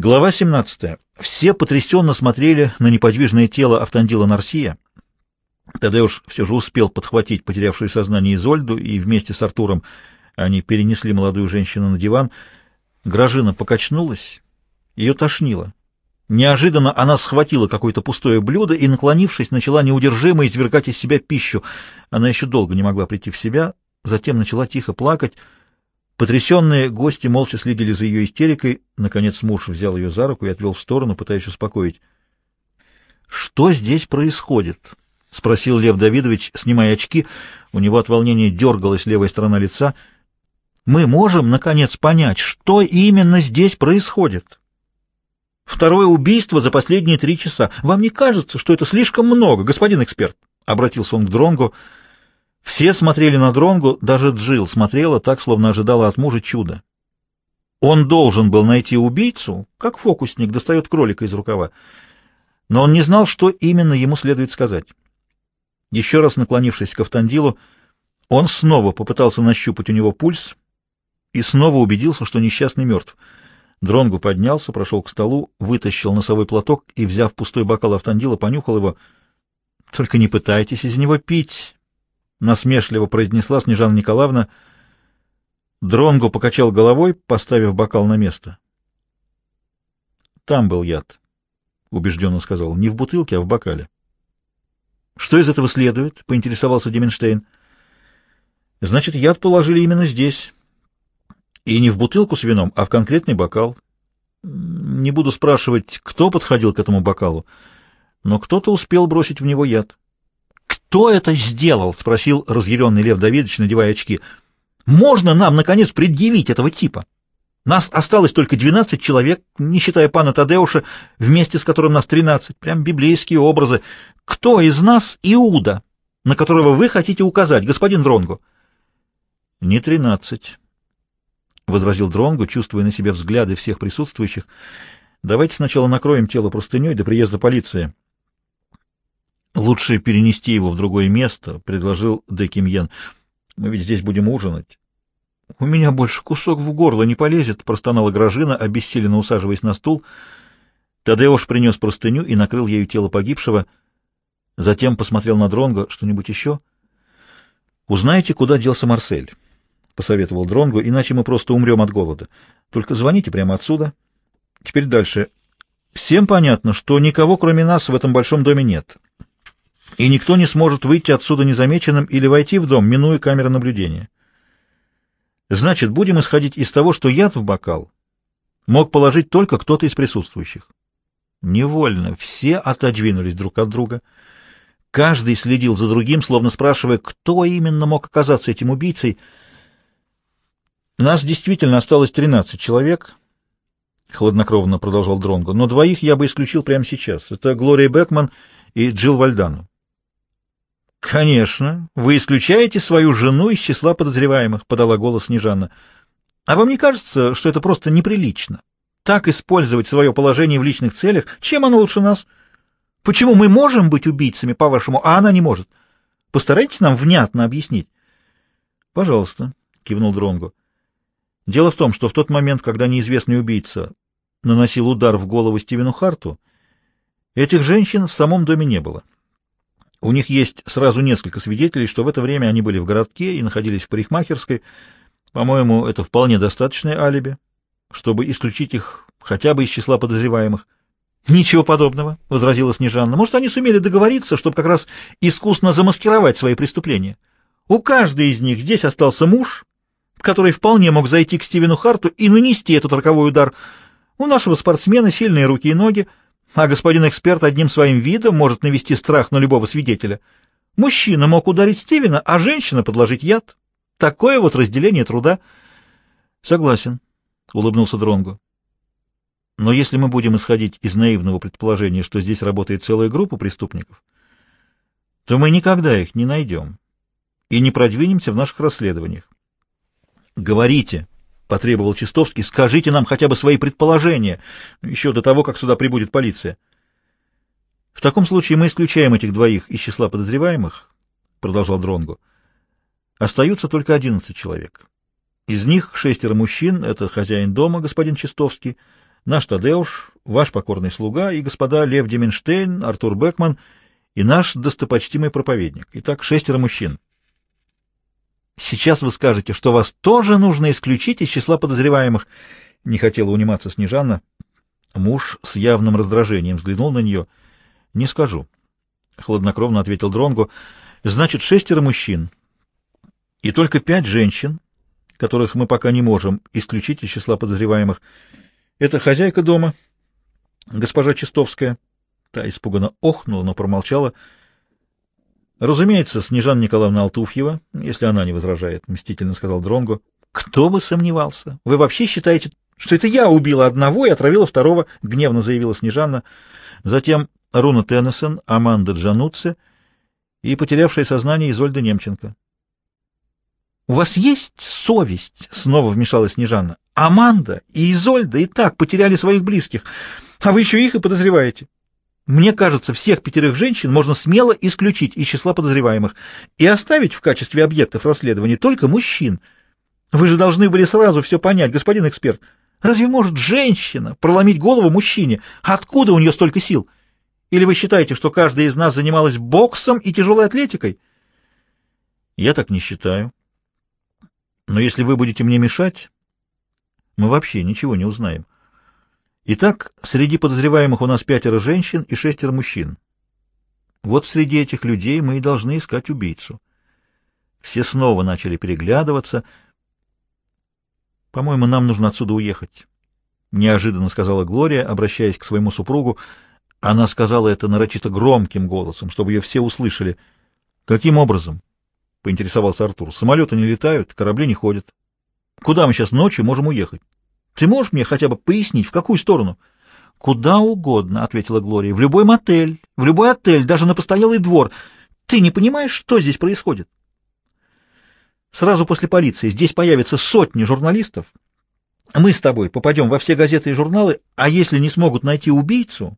Глава 17. Все потрясенно смотрели на неподвижное тело Автандила Нарсия. Тадеуш все же успел подхватить потерявшую сознание Изольду, и вместе с Артуром они перенесли молодую женщину на диван. Гражина покачнулась, ее тошнило. Неожиданно она схватила какое-то пустое блюдо и, наклонившись, начала неудержимо извергать из себя пищу. Она еще долго не могла прийти в себя, затем начала тихо плакать. Потрясенные гости молча следили за ее истерикой. Наконец муж взял ее за руку и отвел в сторону, пытаясь успокоить. — Что здесь происходит? — спросил Лев Давидович, снимая очки. У него от волнения дергалась левая сторона лица. — Мы можем, наконец, понять, что именно здесь происходит? Второе убийство за последние три часа. Вам не кажется, что это слишком много, господин эксперт? — обратился он к Дронгу. — все смотрели на Дронгу, даже Джил смотрела так, словно ожидала от мужа чуда. Он должен был найти убийцу, как фокусник достает кролика из рукава, но он не знал, что именно ему следует сказать. Еще раз наклонившись к Автандилу, он снова попытался нащупать у него пульс и снова убедился, что несчастный мертв. Дронгу поднялся, прошел к столу, вытащил носовой платок и, взяв пустой бокал Автандила, понюхал его. — Только не пытайтесь из него пить, — насмешливо произнесла Снежана Николаевна. Дронго покачал головой, поставив бокал на место. «Там был яд», — убежденно сказал. «Не в бутылке, а в бокале». «Что из этого следует?» — поинтересовался Деменштейн. «Значит, яд положили именно здесь. И не в бутылку с вином, а в конкретный бокал. Не буду спрашивать, кто подходил к этому бокалу, но кто-то успел бросить в него яд». «Кто это сделал?» — спросил разъяренный Лев Давидович, надевая очки. «Можно нам, наконец, предъявить этого типа? Нас осталось только двенадцать человек, не считая пана Тадеуша, вместе с которым нас тринадцать. Прям библейские образы. Кто из нас Иуда, на которого вы хотите указать, господин Дронгу?» «Не тринадцать», — возразил Дронгу, чувствуя на себе взгляды всех присутствующих. «Давайте сначала накроем тело простыней до приезда полиции». Лучше перенести его в другое место, — предложил Декимьен. Мы ведь здесь будем ужинать. — У меня больше кусок в горло не полезет, — простонала Гражина, обессиленно усаживаясь на стул. Тадеуш принес простыню и накрыл ею тело погибшего. Затем посмотрел на Дронго. Что-нибудь еще? — Узнайте, куда делся Марсель, — посоветовал Дронго, — иначе мы просто умрем от голода. Только звоните прямо отсюда. Теперь дальше. Всем понятно, что никого, кроме нас, в этом большом доме нет и никто не сможет выйти отсюда незамеченным или войти в дом, минуя камеры наблюдения. Значит, будем исходить из того, что яд в бокал мог положить только кто-то из присутствующих. Невольно все отодвинулись друг от друга. Каждый следил за другим, словно спрашивая, кто именно мог оказаться этим убийцей. Нас действительно осталось 13 человек, — хладнокровно продолжал Дронго, — но двоих я бы исключил прямо сейчас. Это Глория Бекман и Джилл Вальдану. — Конечно. Вы исключаете свою жену из числа подозреваемых, — подала голос Снежанна. — А вам не кажется, что это просто неприлично? Так использовать свое положение в личных целях? Чем оно лучше нас? Почему мы можем быть убийцами, по-вашему, а она не может? Постарайтесь нам внятно объяснить. — Пожалуйста, — кивнул Дронгу. Дело в том, что в тот момент, когда неизвестный убийца наносил удар в голову Стивену Харту, этих женщин в самом доме не было. — у них есть сразу несколько свидетелей, что в это время они были в городке и находились в парикмахерской. По-моему, это вполне достаточное алиби, чтобы исключить их хотя бы из числа подозреваемых. «Ничего подобного», — возразила Снежанна. «Может, они сумели договориться, чтобы как раз искусно замаскировать свои преступления? У каждой из них здесь остался муж, который вполне мог зайти к Стивену Харту и нанести этот роковой удар. У нашего спортсмена сильные руки и ноги, а господин эксперт одним своим видом может навести страх на любого свидетеля. Мужчина мог ударить Стивена, а женщина подложить яд. Такое вот разделение труда. Согласен, улыбнулся Дронгу. Но если мы будем исходить из наивного предположения, что здесь работает целая группа преступников, то мы никогда их не найдем и не продвинемся в наших расследованиях. Говорите, — потребовал Чистовский, — скажите нам хотя бы свои предположения, еще до того, как сюда прибудет полиция. — В таком случае мы исключаем этих двоих из числа подозреваемых, — продолжал Дронгу. Остаются только одиннадцать человек. Из них шестеро мужчин, это хозяин дома, господин Чистовский, Наш Тадеуш, ваш покорный слуга и господа Лев Деменштейн, Артур Бекман и наш достопочтимый проповедник. Итак, шестеро мужчин. Сейчас вы скажете, что вас тоже нужно исключить из числа подозреваемых. Не хотела униматься Снежанна. Муж с явным раздражением взглянул на нее. — Не скажу. — хладнокровно ответил Дронгу. Значит, шестеро мужчин и только пять женщин, которых мы пока не можем исключить из числа подозреваемых. Это хозяйка дома, госпожа Чистовская. Та испуганно охнула, но промолчала. Разумеется, Снежана Николаевна Алтуфьева, если она не возражает, — мстительно сказал Дронгу. Кто бы сомневался? Вы вообще считаете, что это я убила одного и отравила второго? — гневно заявила Снежанна. Затем Руна Теннисон, Аманда Джануцци и потерявшая сознание Изольда Немченко. — У вас есть совесть? — снова вмешалась Снежанна. — Аманда и Изольда и так потеряли своих близких, а вы еще их и подозреваете. Мне кажется, всех пятерых женщин можно смело исключить из числа подозреваемых и оставить в качестве объектов расследования только мужчин. Вы же должны были сразу все понять, господин эксперт. Разве может женщина проломить голову мужчине? Откуда у нее столько сил? — или вы считаете, что каждая из нас занималась боксом и тяжелой атлетикой? Я так не считаю. Но если вы будете мне мешать, мы вообще ничего не узнаем. Итак, среди подозреваемых у нас пятеро женщин и шестеро мужчин. Вот среди этих людей мы и должны искать убийцу. Все снова начали переглядываться. «По-моему, нам нужно отсюда уехать», — неожиданно сказала Глория, обращаясь к своему супругу, — она сказала это нарочито громким голосом, чтобы ее все услышали. «Каким образом?» — поинтересовался Артур. «Самолеты не летают, корабли не ходят. Куда мы сейчас ночью можем уехать? Ты можешь мне хотя бы пояснить, в какую сторону?» «Куда угодно», — ответила Глория. «В любой мотель, в любой отель, даже на постоялый двор. Ты не понимаешь, что здесь происходит?» «Сразу после полиции здесь появятся сотни журналистов. Мы с тобой попадем во все газеты и журналы, а если не смогут найти убийцу,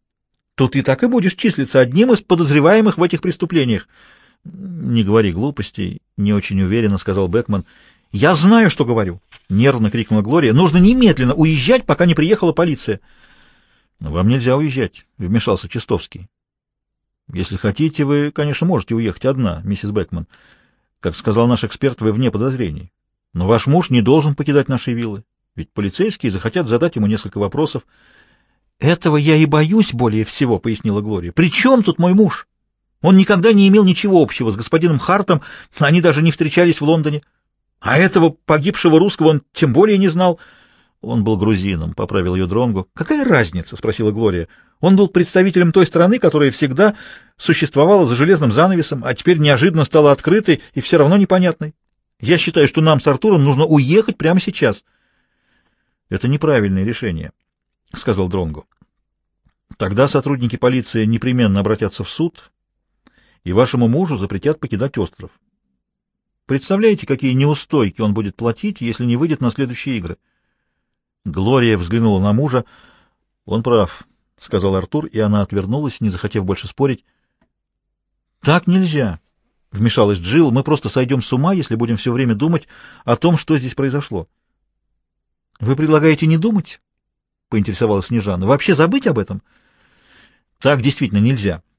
то ты так и будешь числиться одним из подозреваемых в этих преступлениях. — Не говори глупостей, — не очень уверенно сказал Бекман. — Я знаю, что говорю, — нервно крикнула Глория. — Нужно немедленно уезжать, пока не приехала полиция. — Вам нельзя уезжать, — вмешался Чистовский. — Если хотите, вы, конечно, можете уехать одна, миссис Бекман. Как сказал наш эксперт, вы вне подозрений. Но ваш муж не должен покидать наши виллы, ведь полицейские захотят задать ему несколько вопросов. — «Этого я и боюсь более всего», — пояснила Глория. «При чем тут мой муж? Он никогда не имел ничего общего с господином Хартом, они даже не встречались в Лондоне. А этого погибшего русского он тем более не знал». «Он был грузином», — поправил ее Дронгу. «Какая разница?» — спросила Глория. «Он был представителем той страны, которая всегда существовала за железным занавесом, а теперь неожиданно стала открытой и все равно непонятной. Я считаю, что нам с Артуром нужно уехать прямо сейчас». «Это неправильное решение», — сказал Дронгу. Тогда сотрудники полиции непременно обратятся в суд, и вашему мужу запретят покидать остров. Представляете, какие неустойки он будет платить, если не выйдет на следующие игры? Глория взглянула на мужа. Он прав, — сказал Артур, и она отвернулась, не захотев больше спорить. — Так нельзя, — вмешалась Джилл. — Мы просто сойдем с ума, если будем все время думать о том, что здесь произошло. — Вы предлагаете не думать? — поинтересовалась Снежана. — Вообще забыть об этом? — Так действительно нельзя, —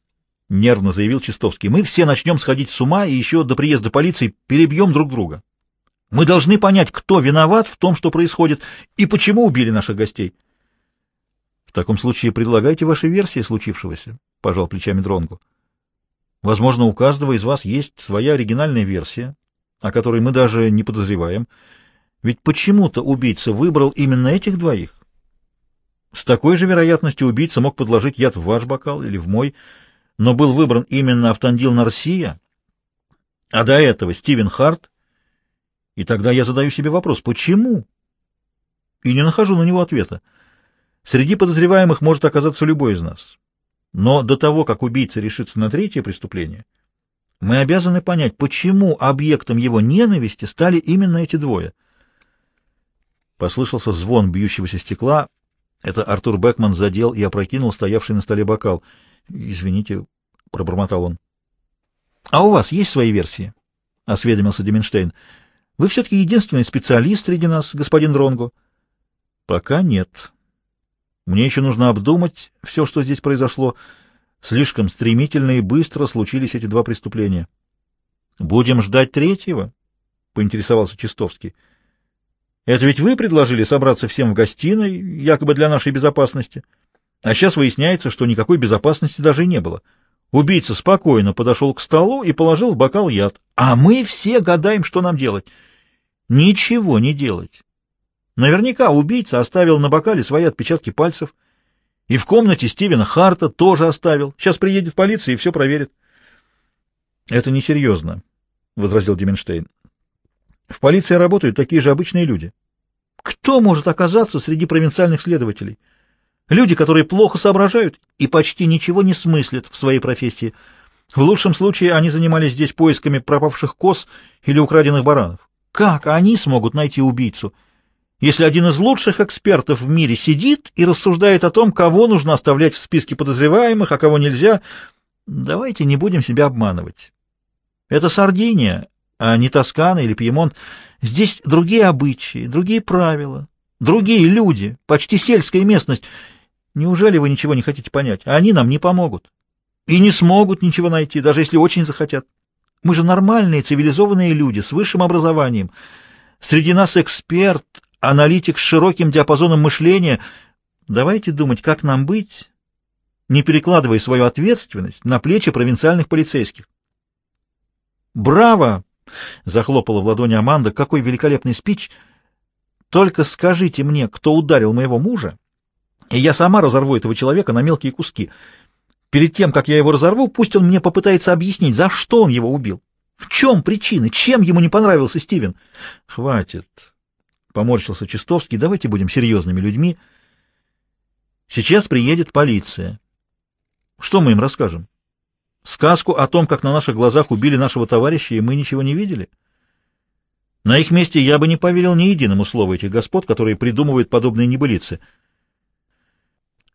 нервно заявил Чистовский. — Мы все начнем сходить с ума и еще до приезда полиции перебьем друг друга. Мы должны понять, кто виноват в том, что происходит, и почему убили наших гостей. — В таком случае предлагайте ваши версии случившегося, — пожал плечами Дронгу. — Возможно, у каждого из вас есть своя оригинальная версия, о которой мы даже не подозреваем. Ведь почему-то убийца выбрал именно этих двоих. С такой же вероятностью убийца мог подложить яд в ваш бокал или в мой, но был выбран именно Автандил Нарсия, а до этого Стивен Харт. И тогда я задаю себе вопрос, почему? И не нахожу на него ответа. Среди подозреваемых может оказаться любой из нас. Но до того, как убийца решится на третье преступление, мы обязаны понять, почему объектом его ненависти стали именно эти двое. Послышался звон бьющегося стекла — это Артур Бекман задел и опрокинул стоявший на столе бокал. «Извините», — пробормотал он. «А у вас есть свои версии?» — осведомился Деменштейн. «Вы все-таки единственный специалист среди нас, господин Дронго». «Пока нет. Мне еще нужно обдумать все, что здесь произошло. Слишком стремительно и быстро случились эти два преступления. — Будем ждать третьего? — поинтересовался Чистовский. — Это ведь вы предложили собраться всем в гостиной, якобы для нашей безопасности. А сейчас выясняется, что никакой безопасности даже не было. Убийца спокойно подошел к столу и положил в бокал яд. А мы все гадаем, что нам делать. Ничего не делать. Наверняка убийца оставил на бокале свои отпечатки пальцев. И в комнате Стивена Харта тоже оставил. Сейчас приедет полиция и все проверит. — Это несерьезно, — возразил Деменштейн. — В полиции работают такие же обычные люди. Кто может оказаться среди провинциальных следователей? Люди, которые плохо соображают и почти ничего не смыслят в своей профессии. В лучшем случае они занимались здесь поисками пропавших коз или украденных баранов. Как они смогут найти убийцу? — если один из лучших экспертов в мире сидит и рассуждает о том, кого нужно оставлять в списке подозреваемых, а кого нельзя, давайте не будем себя обманывать. Это Сардиния, а не Тоскана или Пьемонт. Здесь другие обычаи, другие правила, другие люди, почти сельская местность. Неужели вы ничего не хотите понять? Они нам не помогут. И не смогут ничего найти, даже если очень захотят. Мы же нормальные, цивилизованные люди с высшим образованием. Среди нас эксперт, аналитик с широким диапазоном мышления. Давайте думать, как нам быть, не перекладывая свою ответственность на плечи провинциальных полицейских. «Браво!» — захлопала в ладони Аманда. «Какой великолепный спич! Только скажите мне, кто ударил моего мужа, и я сама разорву этого человека на мелкие куски. Перед тем, как я его разорву, пусть он мне попытается объяснить, за что он его убил. В чем причина? Чем ему не понравился Стивен?» «Хватит!» Поморщился Чистовский. Давайте будем серьезными людьми. Сейчас приедет полиция. Что мы им расскажем? Сказку о том, как на наших глазах убили нашего товарища, и мы ничего не видели? На их месте я бы не поверил ни единому слову этих господ, которые придумывают подобные небылицы.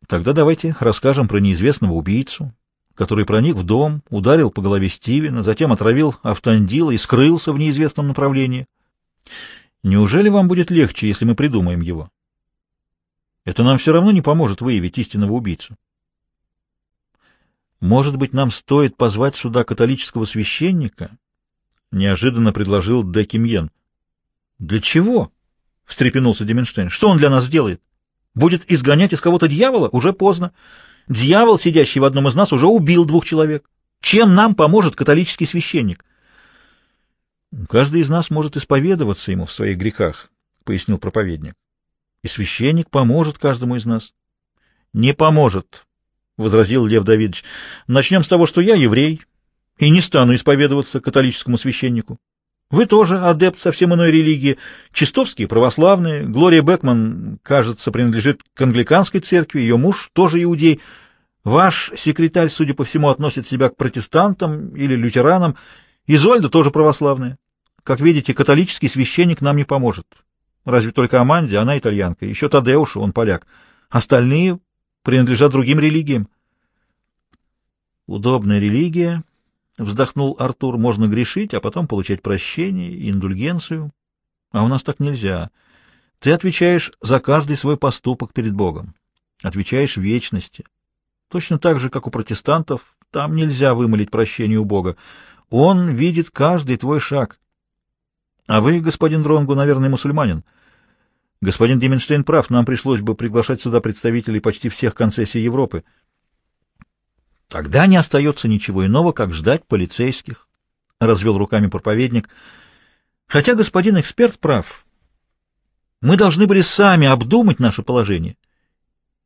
Тогда давайте расскажем про неизвестного убийцу, который проник в дом, ударил по голове Стивена, затем отравил автандила и скрылся в неизвестном направлении. Неужели вам будет легче, если мы придумаем его? Это нам все равно не поможет выявить истинного убийцу. Может быть, нам стоит позвать сюда католического священника? Неожиданно предложил Декимьен. Для чего? встрепенулся Деменштейн. Что он для нас сделает? Будет изгонять из кого-то дьявола? Уже поздно. Дьявол, сидящий в одном из нас, уже убил двух человек. Чем нам поможет католический священник? — Каждый из нас может исповедоваться ему в своих грехах, — пояснил проповедник. И священник поможет каждому из нас. — Не поможет, — возразил Лев Давидович. — Начнем с того, что я еврей и не стану исповедоваться католическому священнику. Вы тоже адепт совсем иной религии, чистовские православные. Глория Бекман, кажется, принадлежит к англиканской церкви, ее муж тоже иудей. Ваш секретарь, судя по всему, относит себя к протестантам или лютеранам. Изольда тоже православная. Как видите, католический священник нам не поможет. Разве только Аманде, она итальянка, еще Тадеушу, он поляк. Остальные принадлежат другим религиям. Удобная религия, вздохнул Артур, можно грешить, а потом получать прощение и индульгенцию. А у нас так нельзя. Ты отвечаешь за каждый свой поступок перед Богом. Отвечаешь вечности. Точно так же, как у протестантов, там нельзя вымолить прощение у Бога. Он видит каждый твой шаг. А вы, господин Дронгу, наверное, мусульманин. Господин Деменштейн прав, нам пришлось бы приглашать сюда представителей почти всех концессий Европы. Тогда не остается ничего иного, как ждать полицейских, — развел руками проповедник. Хотя господин эксперт прав. Мы должны были сами обдумать наше положение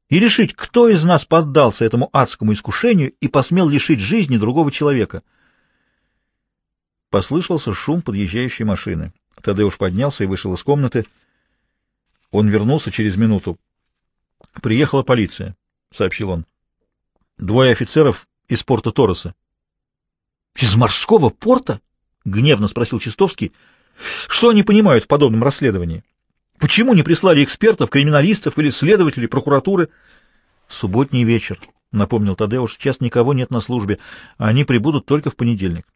и решить, кто из нас поддался этому адскому искушению и посмел лишить жизни другого человека — Послышался шум подъезжающей машины. Тадеуш поднялся и вышел из комнаты. Он вернулся через минуту. «Приехала полиция», — сообщил он. «Двое офицеров из порта Тороса». «Из морского порта?» — гневно спросил Чистовский. «Что они понимают в подобном расследовании? Почему не прислали экспертов, криминалистов или следователей прокуратуры?» «Субботний вечер», — напомнил Тадеуш. «Сейчас никого нет на службе. Они прибудут только в понедельник»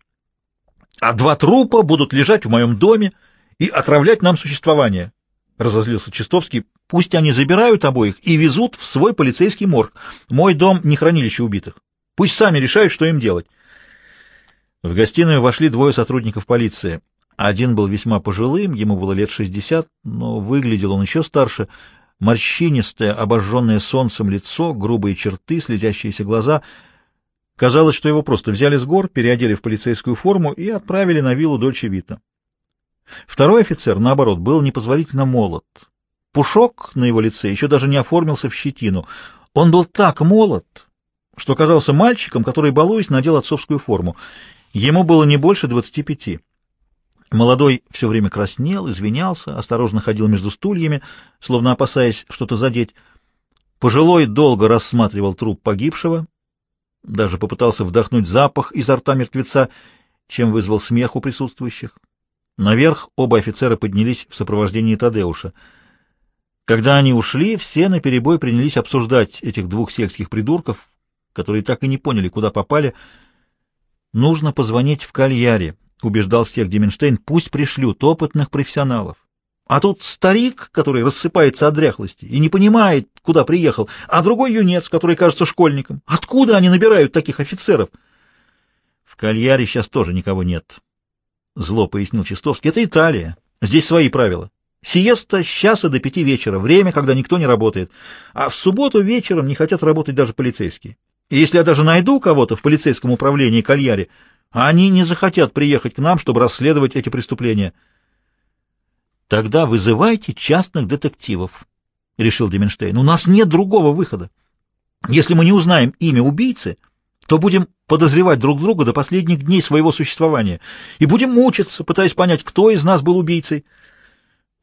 а два трупа будут лежать в моем доме и отравлять нам существование. — разозлился Чистовский. — Пусть они забирают обоих и везут в свой полицейский морг. Мой дом — не хранилище убитых. Пусть сами решают, что им делать. В гостиную вошли двое сотрудников полиции. Один был весьма пожилым, ему было лет шестьдесят, но выглядел он еще старше. Морщинистое, обожженное солнцем лицо, грубые черты, слезящиеся глаза. Казалось, что его просто взяли с гор, переодели в полицейскую форму и отправили на виллу Дольче Вита. Второй офицер, наоборот, был непозволительно молод. Пушок на его лице еще даже не оформился в щетину. Он был так молод, что казался мальчиком, который, балуясь, надел отцовскую форму. Ему было не больше двадцати пяти. Молодой все время краснел, извинялся, осторожно ходил между стульями, словно опасаясь что-то задеть. Пожилой долго рассматривал труп погибшего, даже попытался вдохнуть запах изо рта мертвеца, чем вызвал смех у присутствующих. Наверх оба офицера поднялись в сопровождении Тадеуша. Когда они ушли, все наперебой принялись обсуждать этих двух сельских придурков, которые так и не поняли, куда попали. «Нужно позвонить в Кальяре», — убеждал всех Деменштейн, — «пусть пришлют опытных профессионалов». А тут старик, который рассыпается от дряхлости и не понимает, куда приехал, а другой юнец, который кажется школьником. Откуда они набирают таких офицеров? В Кальяре сейчас тоже никого нет, — зло пояснил Чистовский. Это Италия. Здесь свои правила. Сиеста с часа до пяти вечера, время, когда никто не работает. А в субботу вечером не хотят работать даже полицейские. И если я даже найду кого-то в полицейском управлении Кальяре, они не захотят приехать к нам, чтобы расследовать эти преступления. Тогда вызывайте частных детективов, — решил Деменштейн. У нас нет другого выхода. Если мы не узнаем имя убийцы, то будем подозревать друг друга до последних дней своего существования и будем мучиться, пытаясь понять, кто из нас был убийцей.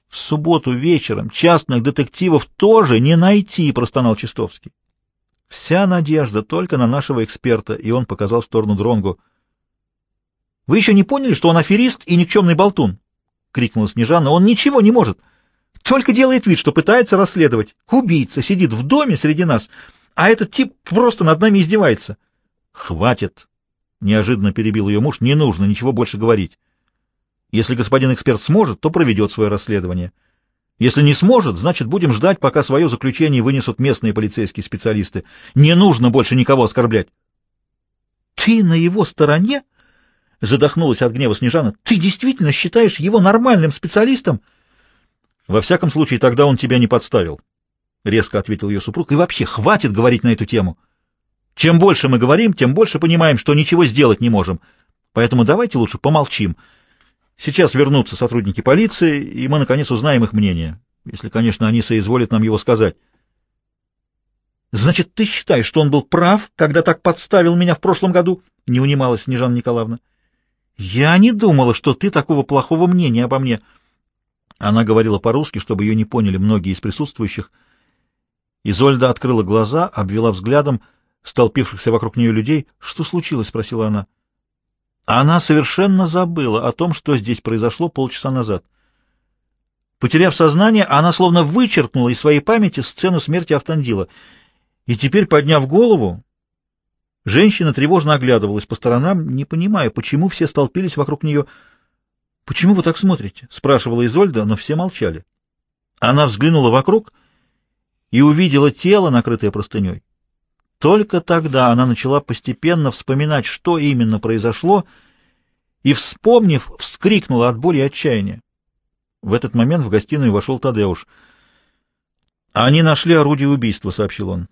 В субботу вечером частных детективов тоже не найти, простонал Чистовский. Вся надежда только на нашего эксперта, и он показал в сторону Дронгу. Вы еще не поняли, что он аферист и никчемный болтун? крикнула Снежана. Он ничего не может. Только делает вид, что пытается расследовать. Убийца сидит в доме среди нас, а этот тип просто над нами издевается. Хватит, неожиданно перебил ее муж. Не нужно ничего больше говорить. Если господин эксперт сможет, то проведет свое расследование. Если не сможет, значит, будем ждать, пока свое заключение вынесут местные полицейские специалисты. Не нужно больше никого оскорблять. — Ты на его стороне? — задохнулась от гнева Снежана. — Ты действительно считаешь его нормальным специалистом? — Во всяком случае, тогда он тебя не подставил, — резко ответил ее супруг. — И вообще, хватит говорить на эту тему. Чем больше мы говорим, тем больше понимаем, что ничего сделать не можем. Поэтому давайте лучше помолчим. — Сейчас вернутся сотрудники полиции, и мы, наконец, узнаем их мнение, если, конечно, они соизволят нам его сказать. «Значит, ты считаешь, что он был прав, когда так подставил меня в прошлом году?» — не унималась Снежана Николаевна. «Я не думала, что ты такого плохого мнения обо мне». Она говорила по-русски, чтобы ее не поняли многие из присутствующих. Изольда открыла глаза, обвела взглядом столпившихся вокруг нее людей. «Что случилось?» — спросила она. Она совершенно забыла о том, что здесь произошло полчаса назад. Потеряв сознание, она словно вычеркнула из своей памяти сцену смерти Автандила. И теперь, подняв голову, женщина тревожно оглядывалась по сторонам, не понимая, почему все столпились вокруг нее. «Почему вы так смотрите?» — спрашивала Изольда, но все молчали. Она взглянула вокруг и увидела тело, накрытое простыней. Только тогда она начала постепенно вспоминать, что именно произошло, и, вспомнив, вскрикнула от боли и отчаяния. В этот момент в гостиную вошел Тадеуш. «Они нашли орудие убийства», — сообщил он.